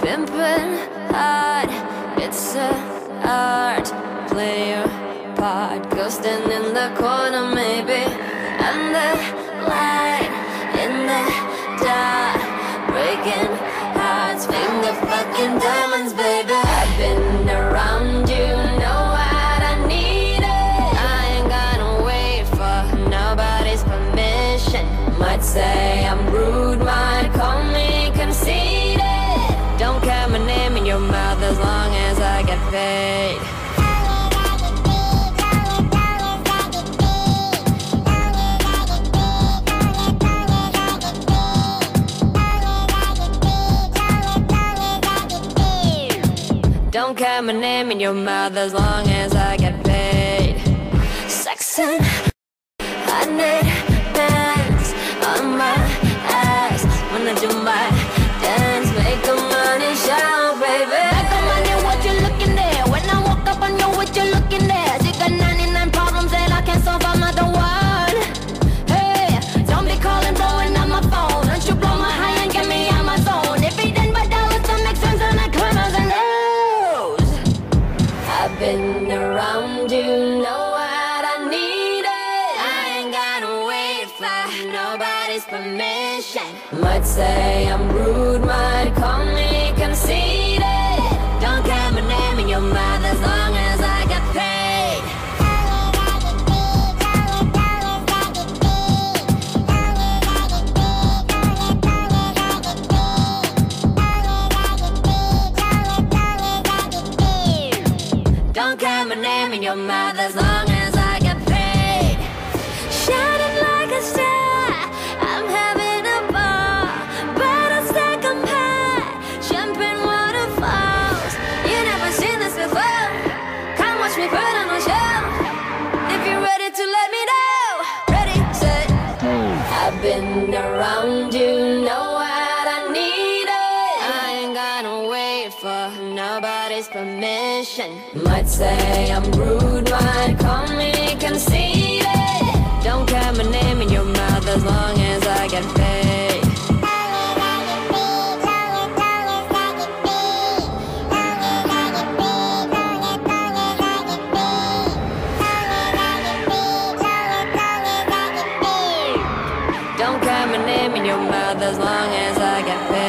pimping hard. It's a art. Play your part. Ghosting in the corner, maybe. And the light in the dark. Breaking hearts, finger fucking diamonds, baby. I've been around you, know what I needed. I ain't gonna wait for nobody's permission. Might say Don't care my name in your mouth as long as I get paid. Sex and I need nobody's permission. Might say I'm rude, might call me conceited. Don't care my name in your mouth as long as I get paid. Don't care my name in your mouth as long I've been around you, know what I needed. I ain't gonna wait for nobody's permission. Might say I'm rude, might call me conceited. him in your mouth as long as I get paid.